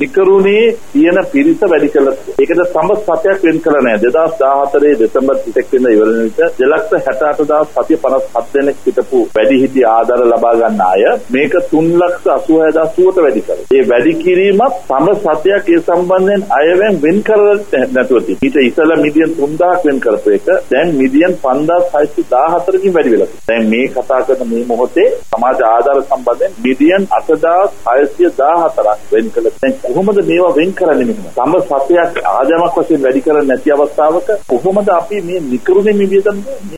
නිකරුණේ තියෙන පිරිස වැඩි කළා. ඒකට සම්බ සත්‍යයක් වෙන් කළා නෑ. 2014 දෙසැම්බර් 31 වෙනිදා ඉවර වෙන විට 288757 දෙනෙක් හිටපු වැඩිහිටි ආධාර ලබා ගන්න අය මේක 386000ට වැඩි කළා. ඒ වැඩි කිරීමත් සම්බ සත්‍යයක් ඒ සම්බන්ධයෙන් අයවෙන් වෙන් කරලා නැතුව තියෙනවා. ඊට ඉස්සෙල්ලා මිලියන් 3000ක් වෙන් කරපු එක දැන් මිලියන් 5614කින් වැඩි වෙලා තියෙනවා. දැන් මේ කතා කරන මේ මොහොතේ සමාජ ආධාර සම්බන්ධයෙන් මිලියන් 8614ක් වෙන් කළ දැන් කොහොමද මේවා වෙන් කරන්නේ මෙහෙම? සම සතයක් ආගමක් වශයෙන් වැඩි කරන්නේ නැති අවස්ථාවක කොහොමද අපි මේ නිකරුණේ මිවියදන්නේ